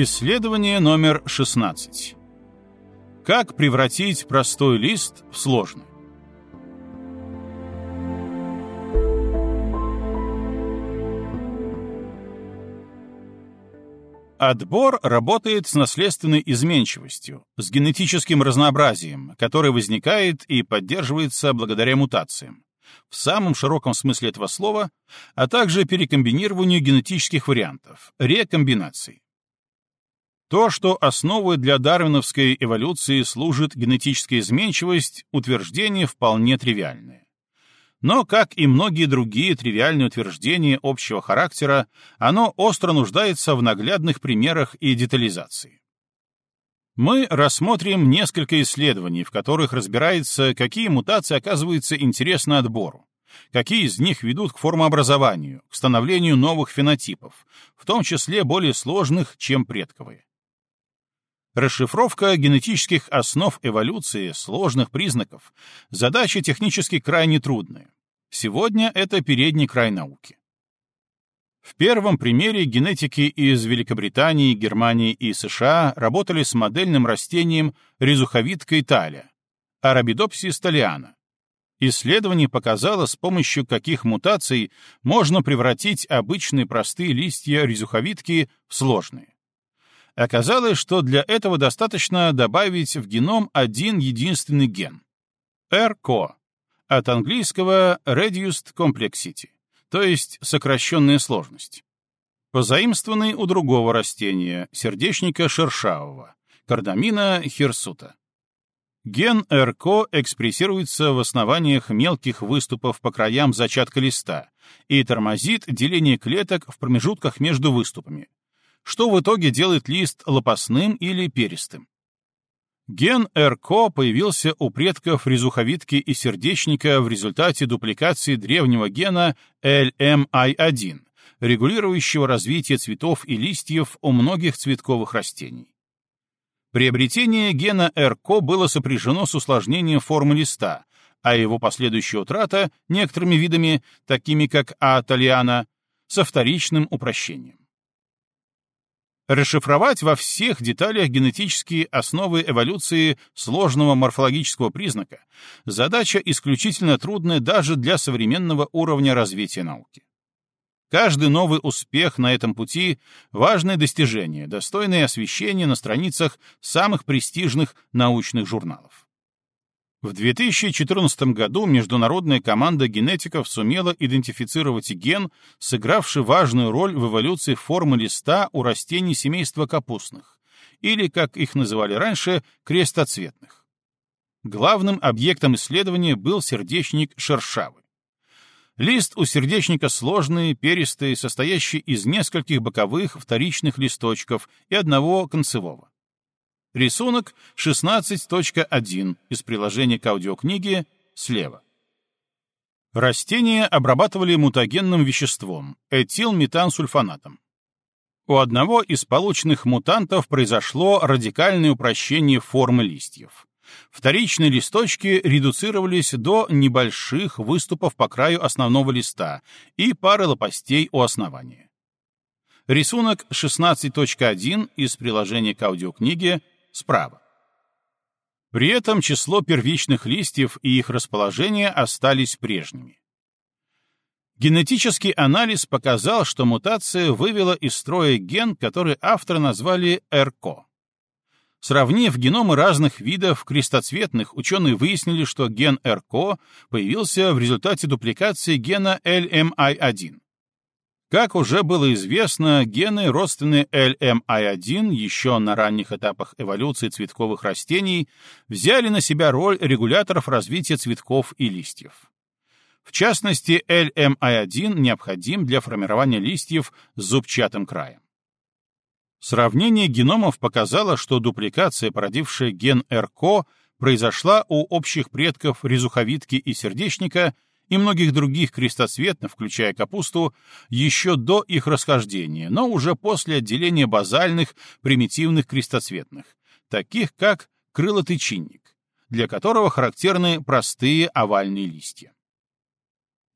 Исследование номер 16. Как превратить простой лист в сложный? Отбор работает с наследственной изменчивостью, с генетическим разнообразием, которое возникает и поддерживается благодаря мутациям, в самом широком смысле этого слова, а также перекомбинированию генетических вариантов, рекомбинаций. То, что основой для дарвиновской эволюции служит генетическая изменчивость, утверждение вполне тривиальное. Но, как и многие другие тривиальные утверждения общего характера, оно остро нуждается в наглядных примерах и детализации. Мы рассмотрим несколько исследований, в которых разбирается, какие мутации оказываются интересны отбору, какие из них ведут к формообразованию, к становлению новых фенотипов, в том числе более сложных, чем предковые. Расшифровка генетических основ эволюции, сложных признаков, задача технически крайне трудная. Сегодня это передний край науки. В первом примере генетики из Великобритании, Германии и США работали с модельным растением резуховидкой таля, Арабидопсис талиана. Исследование показало, с помощью каких мутаций можно превратить обычные простые листья резуховидки в сложные. Оказалось, что для этого достаточно добавить в геном один единственный ген — RCO, от английского Reduced Complexity, то есть сокращенная сложность. Позаимствованный у другого растения, сердечника шершавого, кардамина хирсута. Ген РКО экспрессируется в основаниях мелких выступов по краям зачатка листа и тормозит деление клеток в промежутках между выступами, что в итоге делает лист лопастным или перистым. Ген РКО появился у предков резуховидки и сердечника в результате дупликации древнего гена LMI1, регулирующего развитие цветов и листьев у многих цветковых растений. Приобретение гена РКО было сопряжено с усложнением формы листа, а его последующая утрата некоторыми видами, такими как А. талиана, со вторичным упрощением. Расшифровать во всех деталях генетические основы эволюции сложного морфологического признака — задача исключительно трудная даже для современного уровня развития науки. Каждый новый успех на этом пути — важное достижение, достойное освещения на страницах самых престижных научных журналов. В 2014 году международная команда генетиков сумела идентифицировать ген, сыгравший важную роль в эволюции формы листа у растений семейства капустных, или, как их называли раньше, крестоцветных. Главным объектом исследования был сердечник шершавый. Лист у сердечника сложный, перистый, состоящий из нескольких боковых вторичных листочков и одного концевого. Рисунок 16.1 из приложения к аудиокниге слева. Растения обрабатывали мутагенным веществом — этилметансульфонатом. У одного из полученных мутантов произошло радикальное упрощение формы листьев. Вторичные листочки редуцировались до небольших выступов по краю основного листа и пары лопастей у основания. Рисунок 16.1 из приложения к аудиокниге справа. При этом число первичных листьев и их расположение остались прежними. Генетический анализ показал, что мутация вывела из строя ген, который авторы назвали РКО. Сравнив геномы разных видов крестоцветных, ученые выяснили, что ген РКО появился в результате дупликации гена LMI1. Как уже было известно, гены, родственные LMI1 еще на ранних этапах эволюции цветковых растений, взяли на себя роль регуляторов развития цветков и листьев. В частности, LMI1 необходим для формирования листьев с зубчатым краем. Сравнение геномов показало, что дупликация, породившая ген РКО, произошла у общих предков резуховидки и сердечника — и многих других крестоцветных, включая капусту, еще до их расхождения, но уже после отделения базальных примитивных крестоцветных, таких как крылатый чинник, для которого характерны простые овальные листья.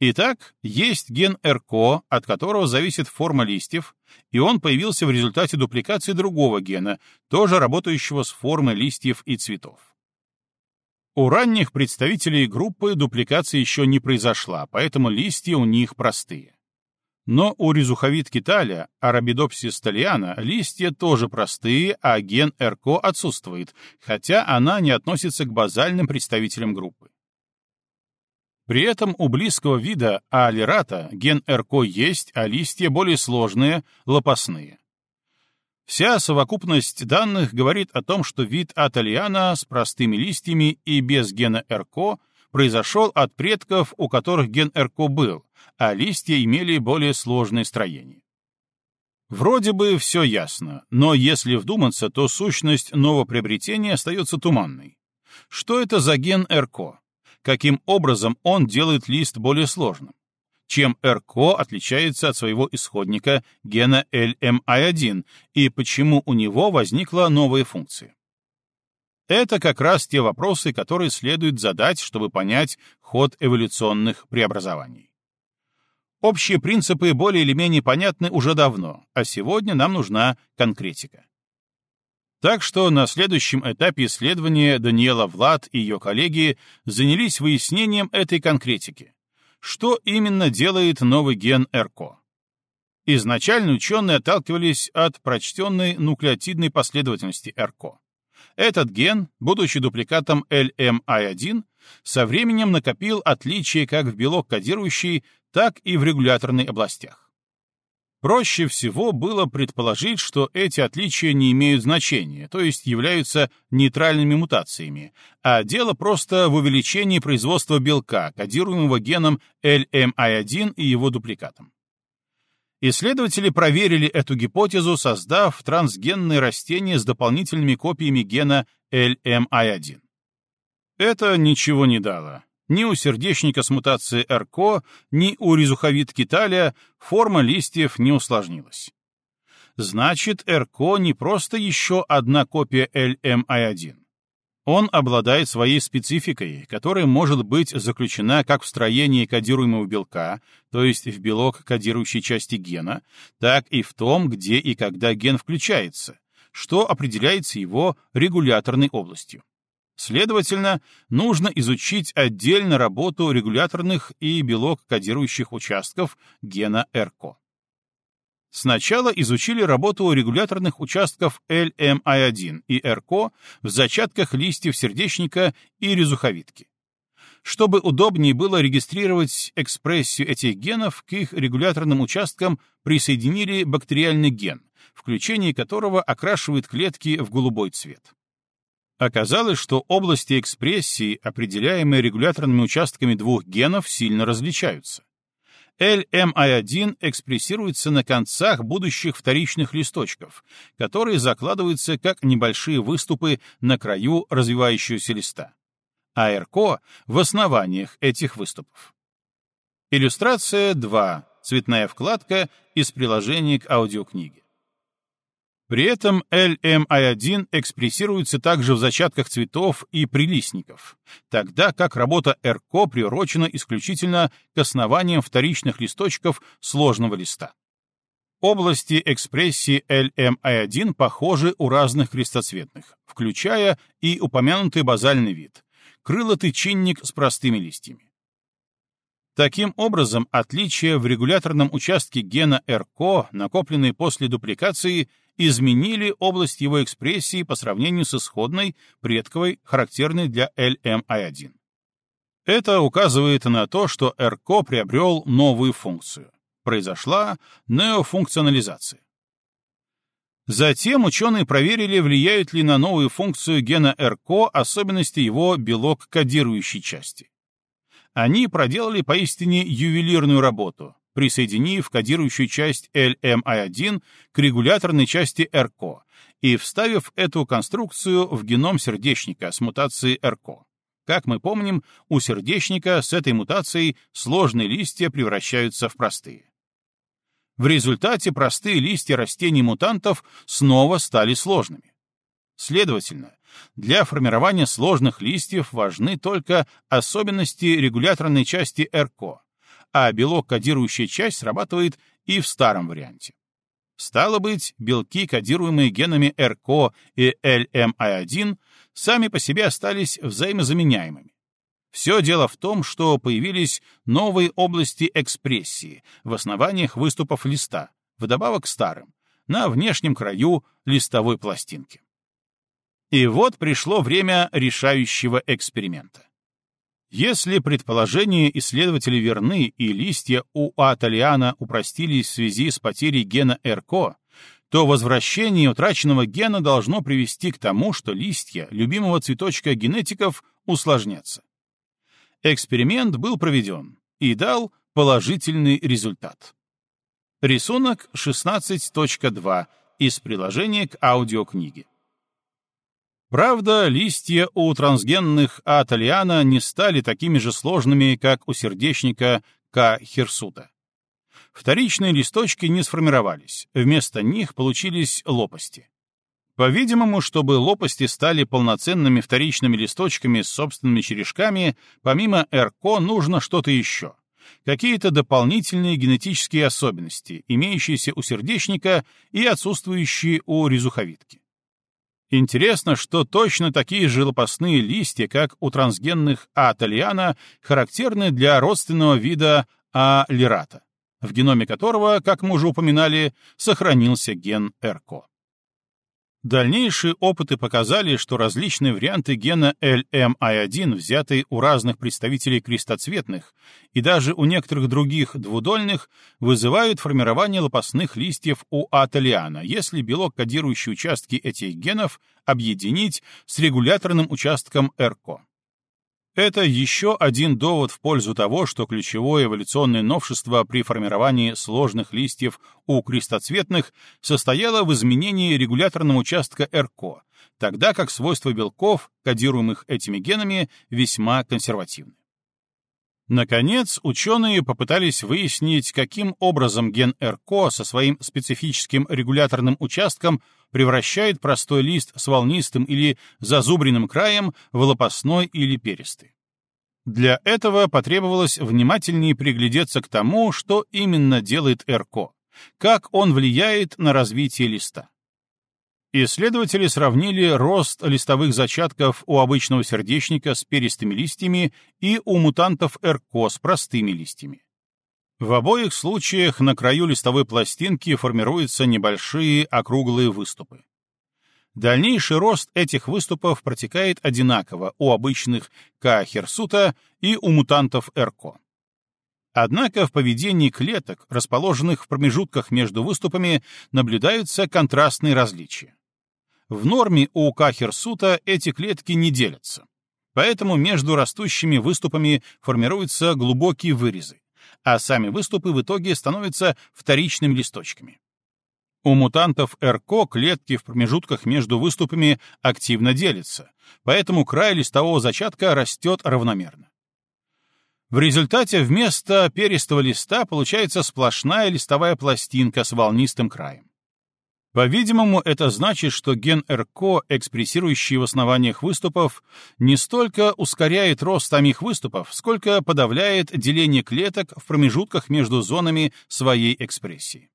Итак, есть ген РКО, от которого зависит форма листьев, и он появился в результате дупликации другого гена, тоже работающего с формой листьев и цветов. У ранних представителей группы дупликация еще не произошла, поэтому листья у них простые. Но у резуховид киталя, арабидопсис талиана, листья тоже простые, а ген РКО отсутствует, хотя она не относится к базальным представителям группы. При этом у близкого вида аалерата ген РКО есть, а листья более сложные, лопастные. Вся совокупность данных говорит о том, что вид атальяна с простыми листьями и без гена РКО произошел от предков, у которых ген РКО был, а листья имели более сложное строение. Вроде бы все ясно, но если вдуматься, то сущность новоприобретения остается туманной. Что это за ген РКО? каким образом он делает лист более сложным, чем РКО отличается от своего исходника гена LMI1 и почему у него возникла новая функция. Это как раз те вопросы, которые следует задать, чтобы понять ход эволюционных преобразований. Общие принципы более или менее понятны уже давно, а сегодня нам нужна конкретика. Так что на следующем этапе исследования Даниэла Влад и ее коллеги занялись выяснением этой конкретики. Что именно делает новый ген РКО? Изначально ученые отталкивались от прочтенной нуклеотидной последовательности РКО. Этот ген, будучи дупликатом LMI1, со временем накопил отличия как в белок кодирующий, так и в регуляторной областях. Проще всего было предположить, что эти отличия не имеют значения, то есть являются нейтральными мутациями, а дело просто в увеличении производства белка, кодируемого геном LMI1 и его дупликатом. Исследователи проверили эту гипотезу, создав трансгенные растения с дополнительными копиями гена LMI1. Это ничего не дало. Ни у сердечника с мутацией РКО, ни у резуховидки талия форма листьев не усложнилась. Значит, РКО не просто еще одна копия LMI1. Он обладает своей спецификой, которая может быть заключена как в строении кодируемого белка, то есть в белок кодирующей части гена, так и в том, где и когда ген включается, что определяется его регуляторной областью. Следовательно, нужно изучить отдельно работу регуляторных и белок-кодирующих участков гена РКО. Сначала изучили работу регуляторных участков LMI1 и РКО в зачатках листьев сердечника и резуховидки. Чтобы удобнее было регистрировать экспрессию этих генов, к их регуляторным участкам присоединили бактериальный ген, включение которого окрашивает клетки в голубой цвет. Оказалось, что области экспрессии, определяемые регуляторными участками двух генов, сильно различаются. LMI1 экспрессируется на концах будущих вторичных листочков, которые закладываются как небольшие выступы на краю развивающегося листа, а РКО — в основаниях этих выступов. Иллюстрация 2. Цветная вкладка из приложения к аудиокниге. При этом LMI1 экспрессируется также в зачатках цветов и прилистников, тогда как работа РКО приурочена исключительно к основаниям вторичных листочков сложного листа. Области экспрессии LMI1 похожи у разных крестоцветных, включая и упомянутый базальный вид — крылатый чинник с простыми листьями. Таким образом, отличия в регуляторном участке гена РКО, накопленные после дупликации, изменили область его экспрессии по сравнению с исходной, предковой, характерной для LMI1. Это указывает на то, что РКО приобрел новую функцию. Произошла неофункционализация. Затем ученые проверили, влияют ли на новую функцию гена РКО особенности его белок-кодирующей части. Они проделали поистине ювелирную работу, присоединив кодирующую часть LMI1 к регуляторной части РКО и вставив эту конструкцию в геном сердечника с мутацией РКО. Как мы помним, у сердечника с этой мутацией сложные листья превращаются в простые. В результате простые листья растений-мутантов снова стали сложными. Следовательно, для формирования сложных листьев важны только особенности регуляторной части РКО, а белок, кодирующая часть, срабатывает и в старом варианте. Стало быть, белки, кодируемые генами РКО и LMI1, сами по себе остались взаимозаменяемыми. Все дело в том, что появились новые области экспрессии в основаниях выступов листа, вдобавок к старым, на внешнем краю листовой пластинки. И вот пришло время решающего эксперимента. Если предположения исследователей верны и листья у Аталиана упростились в связи с потерей гена РКО, то возвращение утраченного гена должно привести к тому, что листья любимого цветочка генетиков усложнятся. Эксперимент был проведен и дал положительный результат. Рисунок 16.2 из приложения к аудиокниге. Правда, листья у трансгенных аталиана не стали такими же сложными, как у сердечника К. хирсута. Вторичные листочки не сформировались, вместо них получились лопасти. По-видимому, чтобы лопасти стали полноценными вторичными листочками с собственными черешками, помимо РКО нужно что-то еще. Какие-то дополнительные генетические особенности, имеющиеся у сердечника и отсутствующие у резуховидки. Интересно, что точно такие же лопастные листья, как у трансгенных А. характерны для родственного вида А. лирата, в геноме которого, как мы уже упоминали, сохранился ген РКО. Дальнейшие опыты показали, что различные варианты гена LMI1, взятые у разных представителей крестоцветных и даже у некоторых других двудольных, вызывают формирование лопастных листьев у аталиана, если белок, кодирующий участки этих генов, объединить с регуляторным участком РКО. Это еще один довод в пользу того, что ключевое эволюционное новшество при формировании сложных листьев у крестоцветных состояло в изменении регуляторного участка РКО, тогда как свойства белков, кодируемых этими генами, весьма консервативны. Наконец, ученые попытались выяснить, каким образом ген РКО со своим специфическим регуляторным участком превращает простой лист с волнистым или зазубренным краем в лопастной или перистый. Для этого потребовалось внимательнее приглядеться к тому, что именно делает РКО, как он влияет на развитие листа. Исследователи сравнили рост листовых зачатков у обычного сердечника с перистыми листьями и у мутантов РКО с простыми листьями. В обоих случаях на краю листовой пластинки формируются небольшие округлые выступы. Дальнейший рост этих выступов протекает одинаково у обычных К. херсута и у мутантов РКО. Однако в поведении клеток, расположенных в промежутках между выступами, наблюдаются контрастные различия. В норме у К. херсута эти клетки не делятся. Поэтому между растущими выступами формируются глубокие вырезы а сами выступы в итоге становятся вторичными листочками. У мутантов РКО клетки в промежутках между выступами активно делятся, поэтому край листового зачатка растет равномерно. В результате вместо перистого листа получается сплошная листовая пластинка с волнистым краем. По-видимому, это значит, что ген РКО, экспрессирующий в основаниях выступов, не столько ускоряет рост самих выступов, сколько подавляет деление клеток в промежутках между зонами своей экспрессии.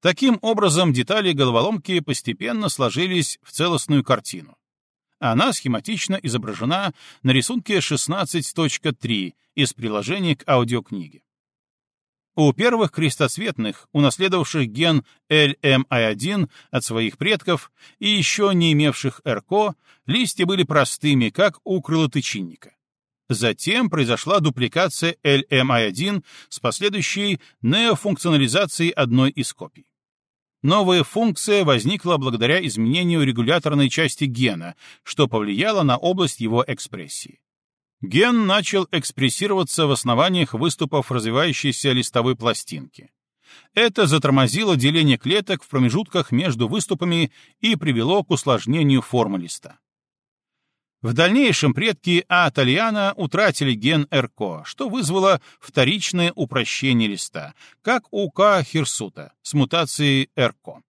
Таким образом, детали головоломки постепенно сложились в целостную картину. Она схематично изображена на рисунке 16.3 из приложения к аудиокниге. У первых крестоцветных, унаследовавших ген LMI1 от своих предков и еще не имевших РКО, листья были простыми, как у крылотычинника. Затем произошла дупликация LMI1 с последующей неофункционализацией одной из копий. Новая функция возникла благодаря изменению регуляторной части гена, что повлияло на область его экспрессии. Ген начал экспрессироваться в основаниях выступов развивающейся листовой пластинки. Это затормозило деление клеток в промежутках между выступами и привело к усложнению формы листа. В дальнейшем предки А. утратили ген РКО, что вызвало вторичное упрощение листа, как у К. с мутацией РКО.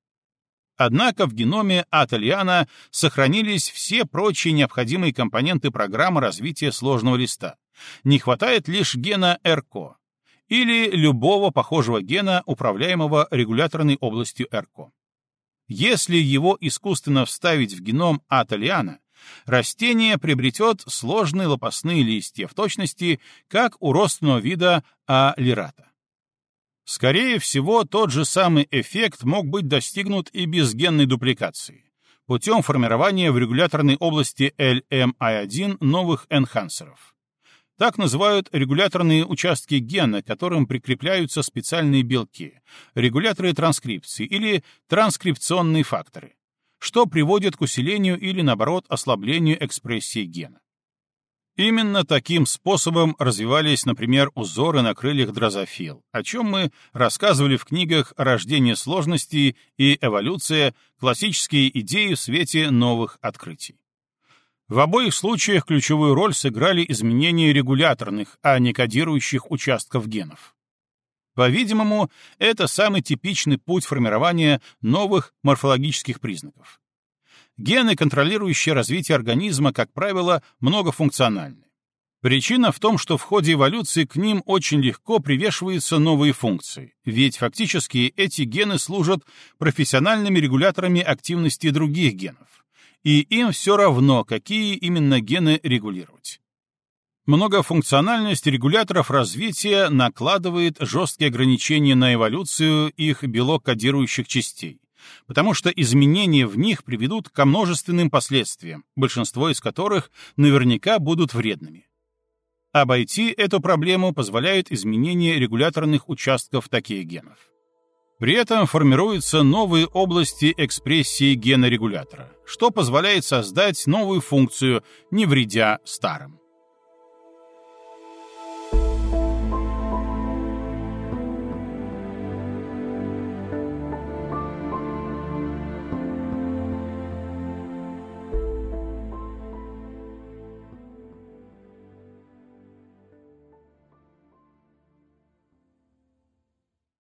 Однако в геноме Атальяна сохранились все прочие необходимые компоненты программы развития сложного листа. Не хватает лишь гена РКО. или любого похожего гена, управляемого регуляторной областью РКО. Если его искусственно вставить в геном аталиана, растение приобретет сложные лопастные листья в точности, как у родственного вида алирата. Скорее всего, тот же самый эффект мог быть достигнут и без генной дупликации, путем формирования в регуляторной области LMI1 новых энхансеров. Так называют регуляторные участки гена, к которым прикрепляются специальные белки, регуляторы транскрипции или транскрипционные факторы, что приводит к усилению или, наоборот, ослаблению экспрессии гена. Именно таким способом развивались, например, узоры на крыльях дрозофил, о чем мы рассказывали в книгах «Рождение сложностей» и «Эволюция. Классические идеи в свете новых открытий». В обоих случаях ключевую роль сыграли изменения регуляторных, а не кодирующих участков генов. По-видимому, это самый типичный путь формирования новых морфологических признаков. Гены, контролирующие развитие организма, как правило, многофункциональны. Причина в том, что в ходе эволюции к ним очень легко привешиваются новые функции, ведь фактически эти гены служат профессиональными регуляторами активности других генов и им все равно, какие именно гены регулировать. Многофункциональность регуляторов развития накладывает жесткие ограничения на эволюцию их белок-кодирующих частей, потому что изменения в них приведут ко множественным последствиям, большинство из которых наверняка будут вредными. Обойти эту проблему позволяют изменения регуляторных участков таких генов. При этом формируются новые области экспрессии гена регулятора, что позволяет создать новую функцию, не вредя старым.